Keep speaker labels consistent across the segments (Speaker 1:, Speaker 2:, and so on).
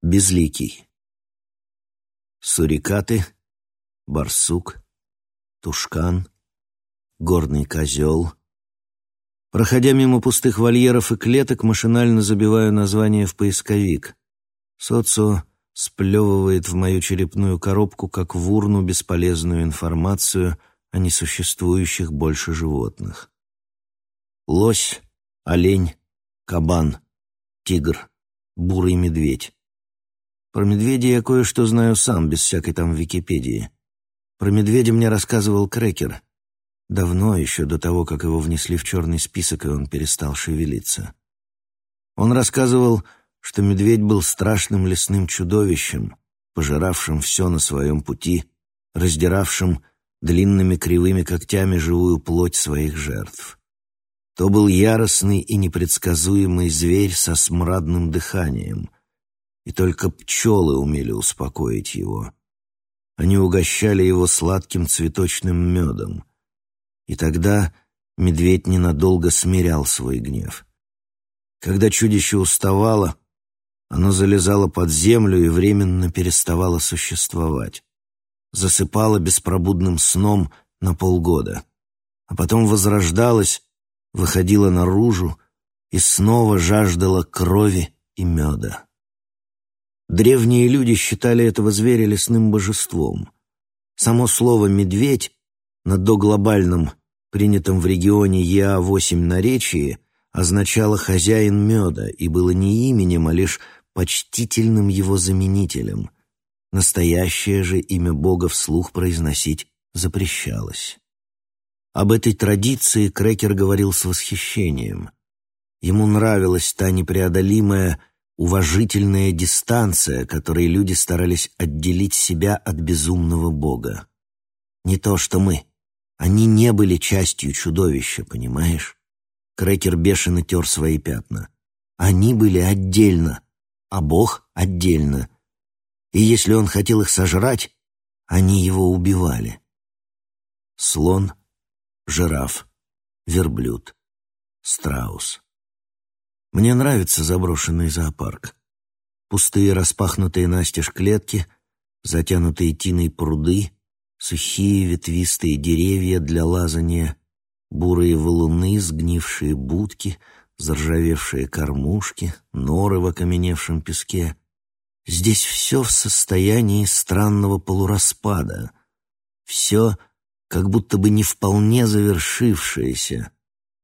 Speaker 1: Безликий. Сурикаты, барсук, тушкан, горный козел. Проходя мимо пустых вольеров и клеток, машинально забиваю название в поисковик. Социо сплевывает в мою черепную коробку, как в урну, бесполезную информацию о несуществующих больше животных. Лось, олень, кабан, тигр, бурый медведь. Про медведя я кое-что знаю сам, без всякой там Википедии. Про медведя мне рассказывал Крекер. Давно, еще до того, как его внесли в черный список, и он перестал шевелиться. Он рассказывал, что медведь был страшным лесным чудовищем, пожиравшим все на своем пути, раздиравшим длинными кривыми когтями живую плоть своих жертв. То был яростный и непредсказуемый зверь со смрадным дыханием — и только пчелы умели успокоить его. Они угощали его сладким цветочным медом. И тогда медведь ненадолго смирял свой гнев. Когда чудище уставало, оно залезало под землю и временно переставало существовать. Засыпало беспробудным сном на полгода. А потом возрождалось, выходило наружу и снова жаждало крови и меда. Древние люди считали этого зверя лесным божеством. Само слово «медведь» на доглобальном, принятом в регионе ЕА-8 наречии, означало «хозяин меда» и было не именем, а лишь почтительным его заменителем. Настоящее же имя Бога вслух произносить запрещалось. Об этой традиции Крекер говорил с восхищением. Ему нравилась та непреодолимая уважительная дистанция, которой люди старались отделить себя от безумного бога. Не то, что мы. Они не были частью чудовища, понимаешь? Крекер бешено тер свои пятна. Они были отдельно, а бог отдельно. И если он хотел их сожрать, они его убивали. Слон, жираф, верблюд, страус. Мне нравится заброшенный зоопарк. Пустые распахнутые настежь клетки, затянутые тиной пруды, сухие ветвистые деревья для лазания, бурые валуны, сгнившие будки, заржавевшие кормушки, норы в окаменевшем песке. Здесь все в состоянии странного полураспада. Все как будто бы не вполне завершившееся,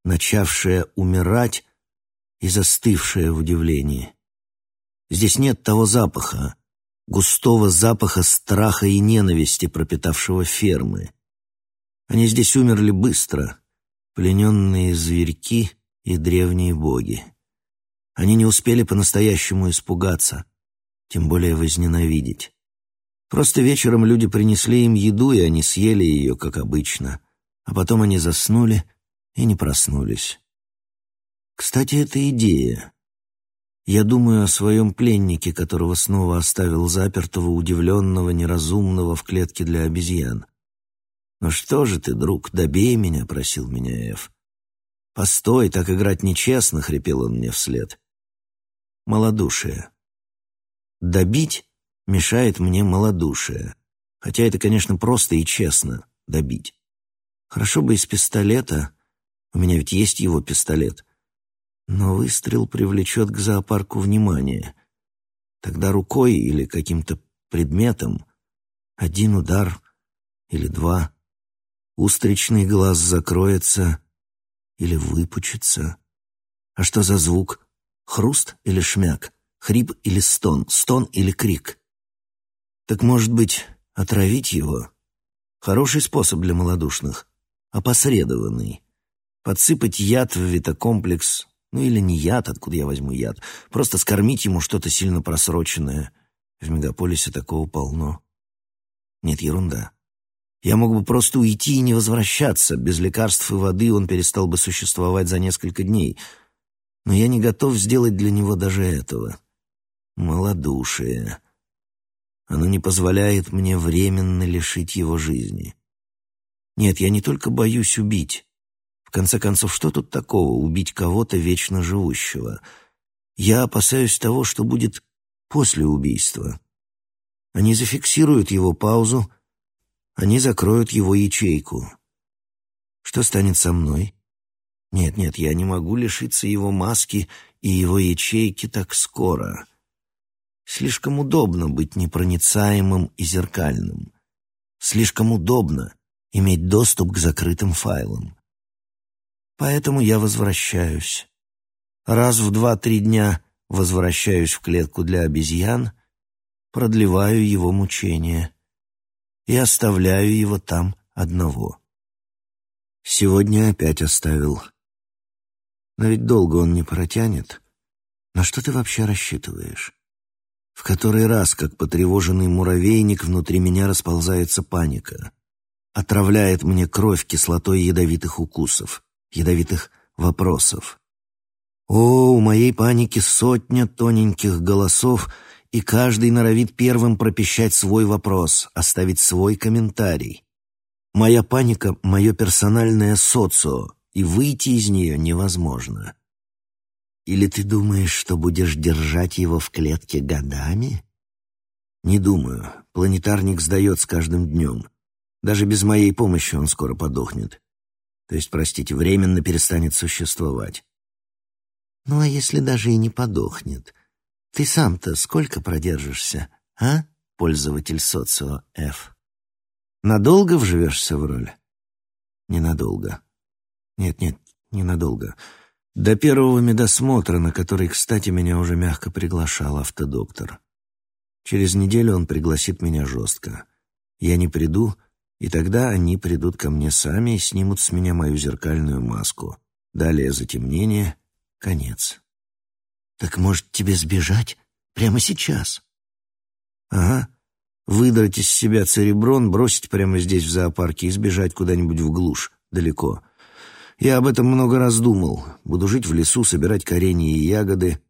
Speaker 1: начавшее умирать, и застывшая в удивлении. Здесь нет того запаха, густого запаха страха и ненависти, пропитавшего фермы. Они здесь умерли быстро, плененные зверьки и древние боги. Они не успели по-настоящему испугаться, тем более возненавидеть. Просто вечером люди принесли им еду, и они съели ее, как обычно, а потом они заснули и не проснулись. Кстати, это идея. Я думаю о своем пленнике, которого снова оставил запертого, удивленного, неразумного в клетке для обезьян. «Ну что же ты, друг, добей меня», — просил меня Эф. «Постой, так играть нечестно», — хрипел он мне вслед. Малодушие. Добить мешает мне малодушие. Хотя это, конечно, просто и честно — добить. Хорошо бы из пистолета, у меня ведь есть его пистолет — но выстрел привлечет к зоопарку внимание. Тогда рукой или каким-то предметом один удар или два, устричный глаз закроется или выпучится. А что за звук? Хруст или шмяк? Хрип или стон? Стон или крик? Так, может быть, отравить его? Хороший способ для малодушных, опосредованный. Подсыпать яд в витокомплекс ну или не яд, откуда я возьму яд. Просто скормить ему что-то сильно просроченное. В мегаполисе такого полно. Нет, ерунда. Я мог бы просто уйти и не возвращаться. Без лекарств и воды он перестал бы существовать за несколько дней. Но я не готов сделать для него даже этого. Малодушие. Оно не позволяет мне временно лишить его жизни. Нет, я не только боюсь убить конце концов, что тут такого убить кого-то вечно живущего? Я опасаюсь того, что будет после убийства. Они зафиксируют его паузу, они закроют его ячейку. Что станет со мной? Нет, нет, я не могу лишиться его маски и его ячейки так скоро. Слишком удобно быть непроницаемым и зеркальным. Слишком удобно иметь доступ к закрытым файлам. Поэтому я возвращаюсь. Раз в два-три дня возвращаюсь в клетку для обезьян, продлеваю его мучения и оставляю его там одного. Сегодня опять оставил. Но ведь долго он не протянет. На что ты вообще рассчитываешь? В который раз, как потревоженный муравейник, внутри меня расползается паника. Отравляет мне кровь кислотой ядовитых укусов ядовитых вопросов. О, у моей паники сотня тоненьких голосов, и каждый норовит первым пропищать свой вопрос, оставить свой комментарий. Моя паника — мое персональное социо, и выйти из нее невозможно. Или ты думаешь, что будешь держать его в клетке годами? Не думаю. Планетарник сдает с каждым днем. Даже без моей помощи он скоро подохнет. То есть, простите, временно перестанет существовать. Ну а если даже и не подохнет? Ты сам-то сколько продержишься, а, пользователь социо F? Надолго вживешься в роль? Ненадолго. Нет-нет, ненадолго. До первого медосмотра, на который, кстати, меня уже мягко приглашал автодоктор. Через неделю он пригласит меня жестко. Я не приду, и тогда они придут ко мне сами и снимут с меня мою зеркальную маску. Далее затемнение, конец. Так может тебе сбежать прямо сейчас? Ага. Выдрать из себя цереброн, бросить прямо здесь в зоопарке и сбежать куда-нибудь в глушь, далеко. Я об этом много раз думал. Буду жить в лесу, собирать коренья и ягоды.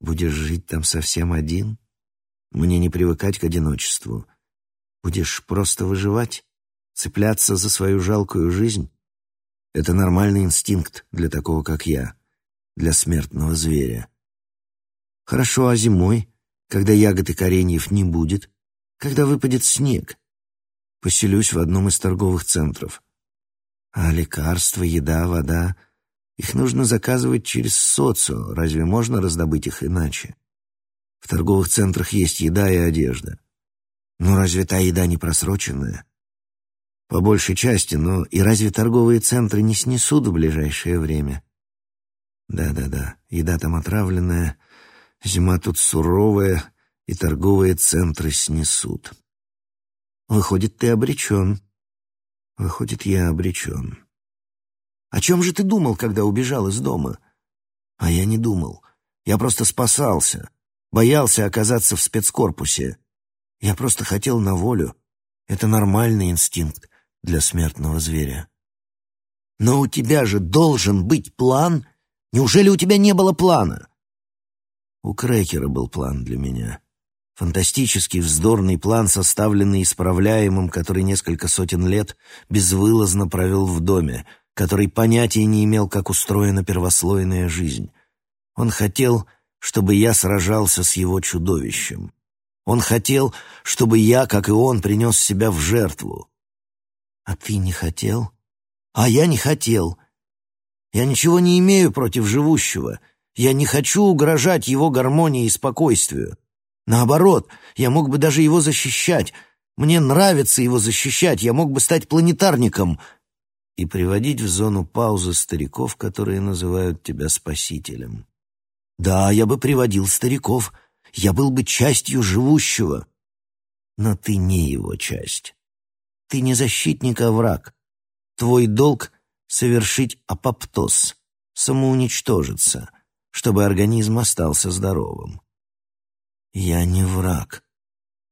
Speaker 1: Будешь жить там совсем один? Мне не привыкать к одиночеству. Будешь просто выживать? Цепляться за свою жалкую жизнь? Это нормальный инстинкт для такого, как я, для смертного зверя. Хорошо, а зимой, когда ягод и кореньев не будет, когда выпадет снег, поселюсь в одном из торговых центров. А лекарства, еда, вода — их нужно заказывать через социо, разве можно раздобыть их иначе? В торговых центрах есть еда и одежда. Ну разве та еда не просроченная? По большей части, но и разве торговые центры не снесут в ближайшее время? Да-да-да, еда там отравленная, зима тут суровая, и торговые центры снесут. Выходит, ты обречен. Выходит, я обречен. О чем же ты думал, когда убежал из дома? А я не думал. Я просто спасался. Боялся оказаться в спецкорпусе. Я просто хотел на волю. Это нормальный инстинкт для смертного зверя. Но у тебя же должен быть план. Неужели у тебя не было плана? У Крекера был план для меня. Фантастический, вздорный план, составленный исправляемым, который несколько сотен лет безвылазно провел в доме, который понятия не имел, как устроена первослойная жизнь. Он хотел, чтобы я сражался с его чудовищем. Он хотел, чтобы я, как и он, принес себя в жертву. А ты не хотел? А я не хотел. Я ничего не имею против живущего. Я не хочу угрожать его гармонии и спокойствию. Наоборот, я мог бы даже его защищать. Мне нравится его защищать. Я мог бы стать планетарником и приводить в зону паузы стариков, которые называют тебя спасителем. Да, я бы приводил стариков — я был бы частью живущего. Но ты не его часть. Ты не защитник, а враг. Твой долг — совершить апоптоз, самоуничтожиться, чтобы организм остался здоровым. Я не враг.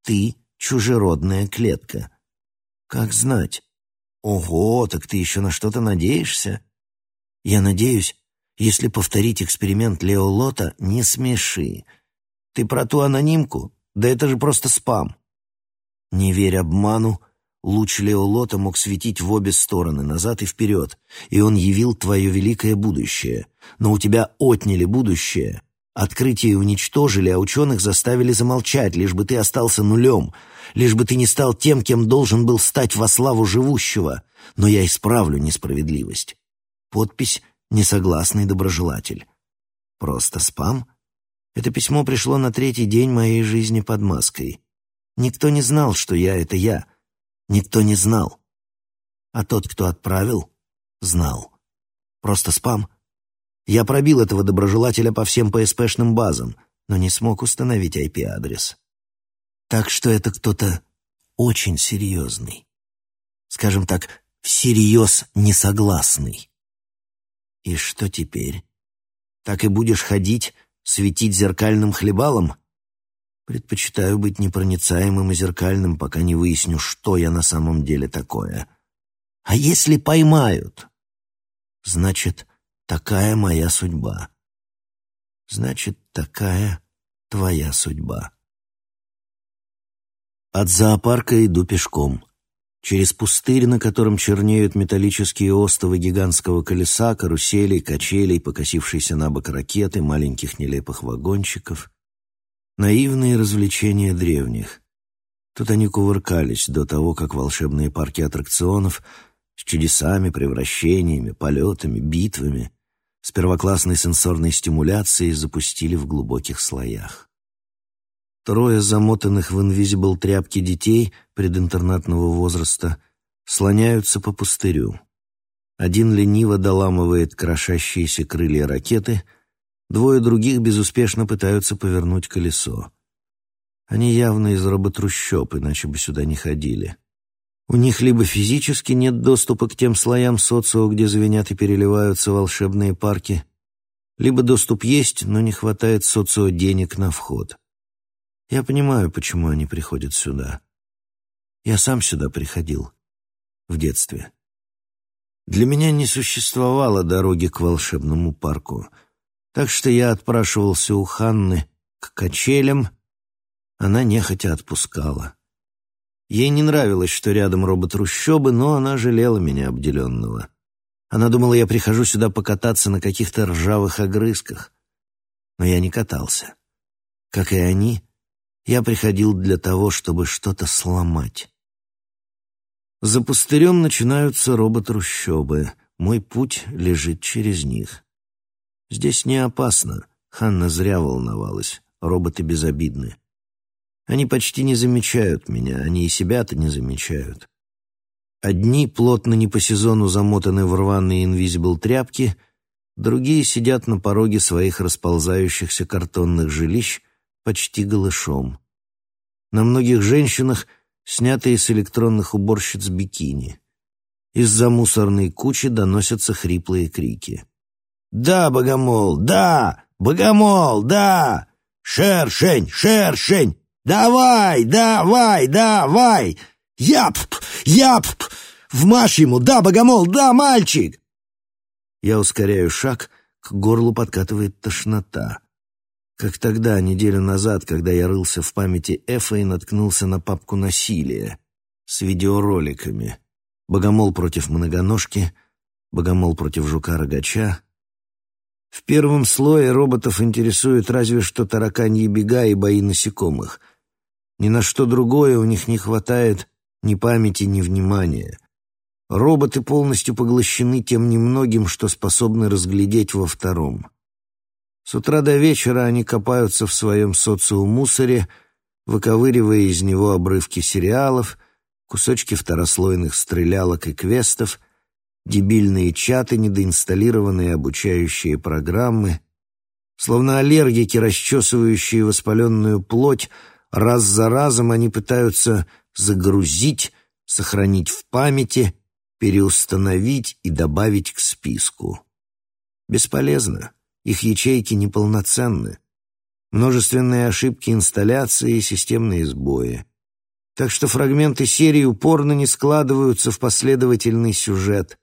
Speaker 1: Ты — чужеродная клетка. Как знать? Ого, так ты еще на что-то надеешься? Я надеюсь, если повторить эксперимент Лео Лота, не смеши — ты про ту анонимку? Да это же просто спам. Не верь обману, луч Леолота мог светить в обе стороны, назад и вперед, и он явил твое великое будущее. Но у тебя отняли будущее, Открытие уничтожили, а ученых заставили замолчать, лишь бы ты остался нулем, лишь бы ты не стал тем, кем должен был стать во славу живущего. Но я исправлю несправедливость. Подпись «Несогласный доброжелатель». Просто спам? Это письмо пришло на третий день моей жизни под маской. Никто не знал, что я — это я. Никто не знал. А тот, кто отправил, знал. Просто спам — я пробил этого доброжелателя по всем ПСПшным базам, но не смог установить IP-адрес. Так что это кто-то очень серьезный. Скажем так, всерьез несогласный. И что теперь? Так и будешь ходить, светить зеркальным хлебалом? Предпочитаю быть непроницаемым и зеркальным, пока не выясню, что я на самом деле такое. А если поймают? Значит, Такая моя судьба. Значит, такая твоя судьба. От зоопарка иду пешком. Через пустырь, на котором чернеют металлические остовы гигантского колеса, каруселей, качелей, покосившейся на бок ракеты, маленьких нелепых вагончиков. Наивные развлечения древних. Тут они кувыркались до того, как волшебные парки аттракционов с чудесами, превращениями, полетами, битвами с первоклассной сенсорной стимуляцией запустили в глубоких слоях. Трое замотанных в инвизибл тряпки детей прединтернатного возраста слоняются по пустырю. Один лениво доламывает крошащиеся крылья ракеты, двое других безуспешно пытаются повернуть колесо. Они явно из работрущоб, иначе бы сюда не ходили. У них либо физически нет доступа к тем слоям социо, где звенят и переливаются волшебные парки, либо доступ есть, но не хватает социо денег на вход. Я понимаю, почему они приходят сюда. Я сам сюда приходил. В детстве. Для меня не существовало дороги к волшебному парку, так что я отпрашивался у Ханны к качелям, она нехотя отпускала. Ей не нравилось, что рядом робот-трущобы, но она жалела меня обделенного. Она думала, я прихожу сюда покататься на каких-то ржавых огрызках. Но я не катался. Как и они, я приходил для того, чтобы что-то сломать. За пустырем начинаются робот-трущобы. Мой путь лежит через них. Здесь не опасно. Ханна зря волновалась. Роботы безобидны. Они почти не замечают меня, они и себя-то не замечают. Одни плотно не по сезону замотаны в рваные инвизибл тряпки, другие сидят на пороге своих расползающихся картонных жилищ почти голышом. На многих женщинах снятые с электронных уборщиц бикини. Из-за мусорной кучи доносятся хриплые крики. «Да, богомол, да! Богомол, да! Шершень, шершень! «Давай, давай, давай! Яп, яп! Вмажь ему, да, богомол, да, мальчик!» Я ускоряю шаг, к горлу подкатывает тошнота. Как тогда, неделю назад, когда я рылся в памяти Эфа и наткнулся на папку насилия с видеороликами. Богомол против многоножки, богомол против жука-рогача. В первом слое роботов интересуют разве что тараканьи бега и бои насекомых. Ни на что другое у них не хватает ни памяти, ни внимания. Роботы полностью поглощены тем немногим, что способны разглядеть во втором. С утра до вечера они копаются в своем социумусоре, выковыривая из него обрывки сериалов, кусочки второслойных стрелялок и квестов, дебильные чаты, недоинсталлированные обучающие программы, словно аллергики, расчесывающие воспаленную плоть, Раз за разом они пытаются загрузить, сохранить в памяти, переустановить и добавить к списку. Бесполезно, их ячейки неполноценны. Множественные ошибки инсталляции и системные сбои. Так что фрагменты серии упорно не складываются в последовательный сюжет.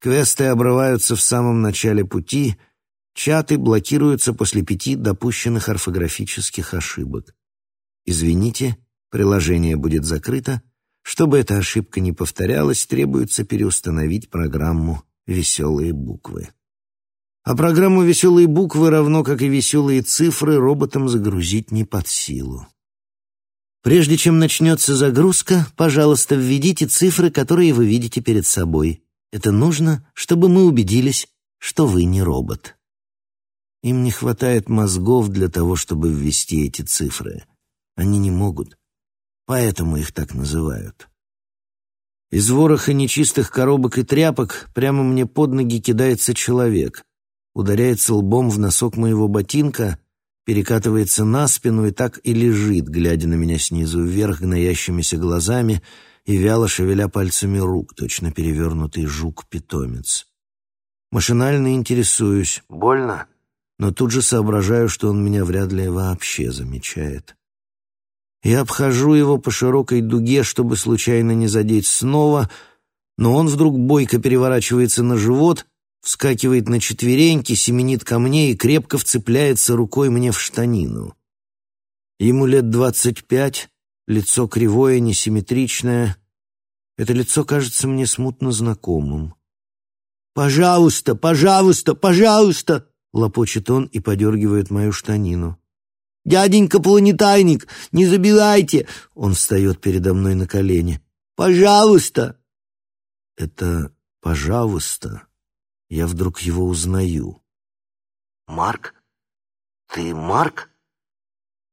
Speaker 1: Квесты обрываются в самом начале пути, чаты блокируются после пяти допущенных орфографических ошибок. Извините, приложение будет закрыто. Чтобы эта ошибка не повторялась, требуется переустановить программу «Веселые буквы». А программу «Веселые буквы» равно как и «Веселые цифры» роботам загрузить не под силу. Прежде чем начнется загрузка, пожалуйста, введите цифры, которые вы видите перед собой. Это нужно, чтобы мы убедились, что вы не робот. Им не хватает мозгов для того, чтобы ввести эти цифры. Они не могут. Поэтому их так называют. Из вороха нечистых коробок и тряпок прямо мне под ноги кидается человек, ударяется лбом в носок моего ботинка, перекатывается на спину и так и лежит, глядя на меня снизу вверх гноящимися глазами и вяло шевеля пальцами рук, точно перевернутый жук-питомец. Машинально интересуюсь. Больно? Но тут же соображаю, что он меня вряд ли вообще замечает. Я обхожу его по широкой дуге, чтобы случайно не задеть снова, но он вдруг бойко переворачивается на живот, вскакивает на четвереньки, семенит ко мне и крепко вцепляется рукой мне в штанину. Ему лет двадцать пять, лицо кривое, несимметричное. Это лицо кажется мне смутно знакомым. «Пожалуйста, пожалуйста, пожалуйста!» — лопочет он и подергивает мою штанину. «Дяденька планетайник, не забирайте!» Он встает передо мной на колени. «Пожалуйста!» Это «пожалуйста» я вдруг его узнаю. «Марк? Ты Марк?»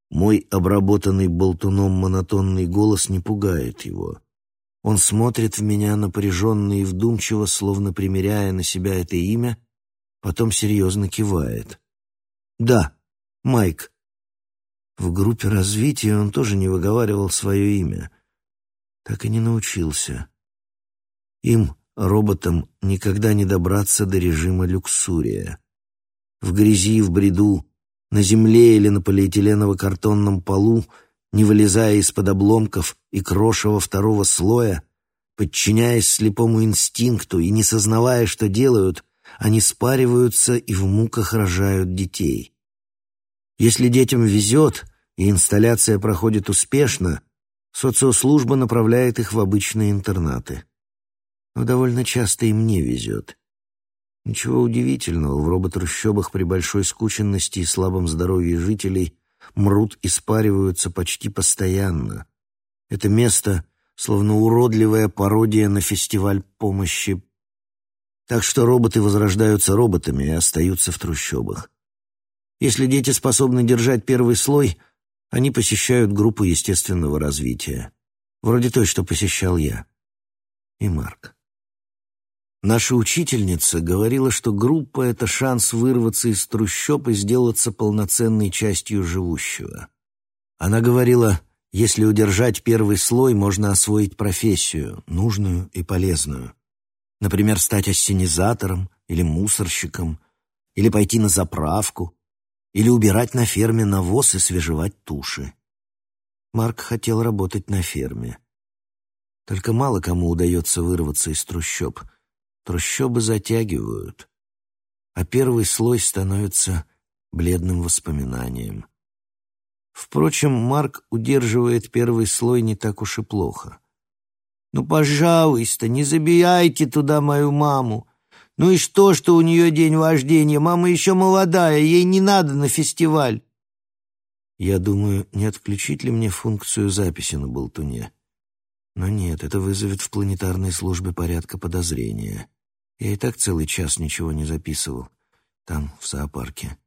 Speaker 1: Мой обработанный болтуном монотонный голос не пугает его. Он смотрит в меня напряженно и вдумчиво, словно примеряя на себя это имя, потом серьезно кивает. «Да, Майк, в группе развития он тоже не выговаривал свое имя. Так и не научился. Им, роботам, никогда не добраться до режима люксурия. В грязи, в бреду, на земле или на полиэтиленово-картонном полу, не вылезая из-под обломков и крошева второго слоя, подчиняясь слепому инстинкту и не сознавая, что делают, они спариваются и в муках рожают детей. Если детям везет, и инсталляция проходит успешно, социослужба направляет их в обычные интернаты. Но довольно часто им не везет. Ничего удивительного, в роботрущобах при большой скученности и слабом здоровье жителей мрут и спариваются почти постоянно. Это место словно уродливая пародия на фестиваль помощи. Так что роботы возрождаются роботами и остаются в трущобах. Если дети способны держать первый слой, они посещают группу естественного развития, вроде той, что посещал я. И Марк. Наша учительница говорила, что группа — это шанс вырваться из трущоб и сделаться полноценной частью живущего. Она говорила, если удержать первый слой, можно освоить профессию, нужную и полезную. Например, стать ассенизатором или мусорщиком, или пойти на заправку, или убирать на ферме навоз и свежевать туши. Марк хотел работать на ферме. Только мало кому удается вырваться из трущоб. Трущобы затягивают, а первый слой становится бледным воспоминанием. Впрочем, Марк удерживает первый слой не так уж и плохо. «Ну, пожалуйста, не забияйте туда мою маму. Ну и что, что у нее день вождения? Мама еще молодая, ей не надо на фестиваль. Я думаю, не отключить ли мне функцию записи на болтуне. Но нет, это вызовет в планетарной службе порядка подозрения. Я и так целый час ничего не записывал. Там, в зоопарке.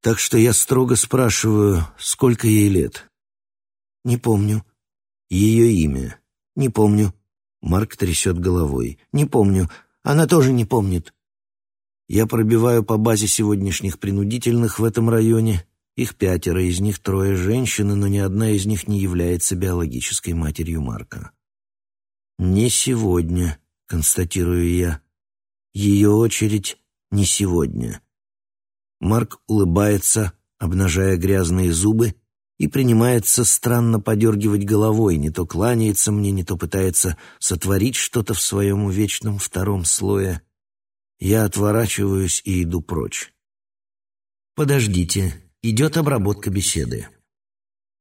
Speaker 1: Так что я строго спрашиваю, сколько ей лет. Не помню. Ее имя. Не помню. Марк трясет головой. Не помню. Она тоже не помнит. Я пробиваю по базе сегодняшних принудительных в этом районе. Их пятеро, из них трое женщины, но ни одна из них не является биологической матерью Марка. «Не сегодня», — констатирую я. «Ее очередь не сегодня». Марк улыбается, обнажая грязные зубы, и принимается странно подергивать головой, не то кланяется мне, не то пытается сотворить что-то в своем увечном втором слое. Я отворачиваюсь и иду прочь. Подождите, идет обработка беседы.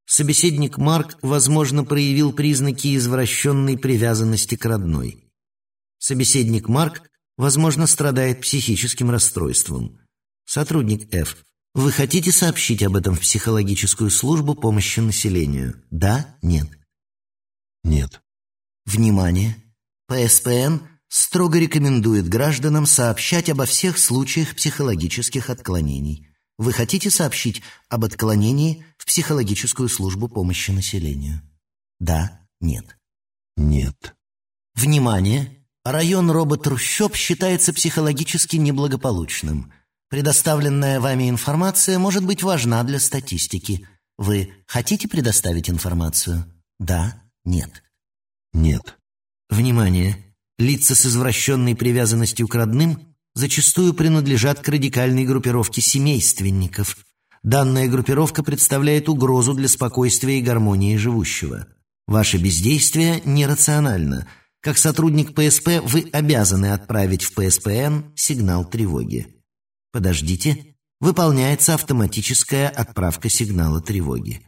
Speaker 1: Собеседник Марк, возможно, проявил признаки извращенной привязанности к родной. Собеседник Марк Возможно, страдает психическим расстройством. Сотрудник F. Вы хотите сообщить об этом в психологическую службу помощи населению? Да? Нет?
Speaker 2: Нет.
Speaker 1: Внимание! ПСПН строго рекомендует гражданам сообщать обо всех случаях психологических отклонений. Вы хотите сообщить об отклонении в психологическую службу помощи населению? Да? Нет?
Speaker 2: Нет.
Speaker 1: Внимание! Район робот-трущоб считается психологически неблагополучным. Предоставленная вами информация может быть важна для статистики. Вы хотите предоставить информацию? Да? Нет?
Speaker 2: Нет.
Speaker 1: Внимание! Лица с извращенной привязанностью к родным зачастую принадлежат к радикальной группировке семейственников. Данная группировка представляет угрозу для спокойствия и гармонии живущего. Ваше бездействие нерационально. Как сотрудник ПСП вы обязаны отправить в ПСПН сигнал тревоги. Подождите. Выполняется автоматическая отправка сигнала тревоги.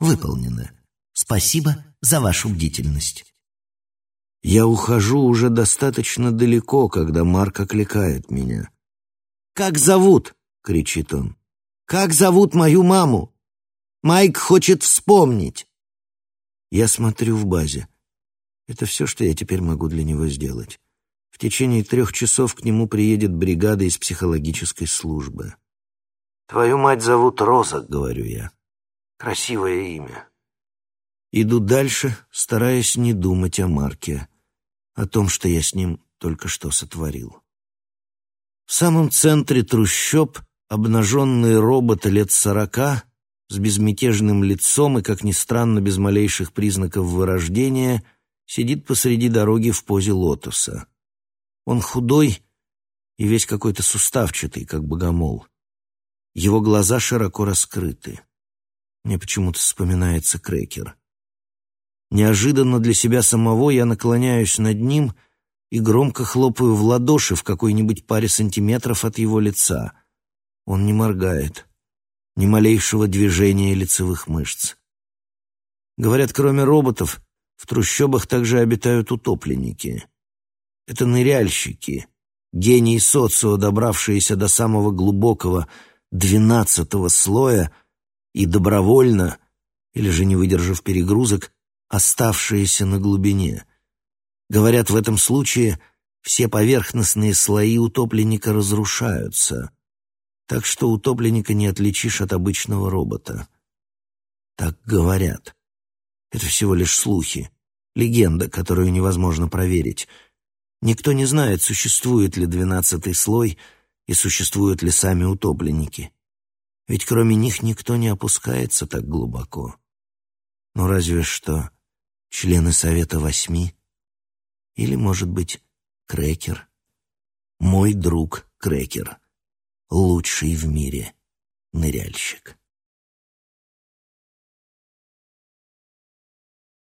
Speaker 1: Выполнено. Спасибо за вашу бдительность.
Speaker 2: Я ухожу уже достаточно далеко, когда Марк окликает меня.
Speaker 1: «Как зовут?» — кричит он. «Как зовут мою маму? Майк хочет вспомнить!»
Speaker 2: Я смотрю в базе. Это все, что я теперь могу для него сделать. В течение трех часов к нему приедет бригада из психологической службы.
Speaker 1: «Твою мать зовут Роза», — говорю я. «Красивое имя».
Speaker 2: Иду дальше, стараясь не думать о Марке, о том, что я с ним только что сотворил. В самом центре трущоб обнаженный робот лет сорока с безмятежным лицом и, как ни странно, без малейших признаков вырождения, сидит посреди дороги в позе лотоса. Он худой и весь какой-то суставчатый, как богомол. Его глаза широко раскрыты. Мне почему-то вспоминается крекер. Неожиданно для себя самого я наклоняюсь над ним и громко хлопаю в ладоши в какой-нибудь паре сантиметров от его лица. Он не моргает, ни малейшего движения лицевых мышц. Говорят, кроме роботов, в трущобах также обитают утопленники. Это ныряльщики, гении социо, добравшиеся до самого глубокого двенадцатого слоя и добровольно, или же не выдержав перегрузок, оставшиеся на глубине. Говорят, в этом случае все поверхностные слои утопленника разрушаются, так что утопленника не отличишь от обычного робота. Так говорят. Это всего лишь слухи, легенда, которую невозможно проверить. Никто не знает, существует ли двенадцатый слой и существуют ли сами утопленники. Ведь кроме них никто не опускается так глубоко. Ну разве что члены Совета Восьми, или, может быть, Крекер. Мой друг Крекер, лучший в мире ныряльщик.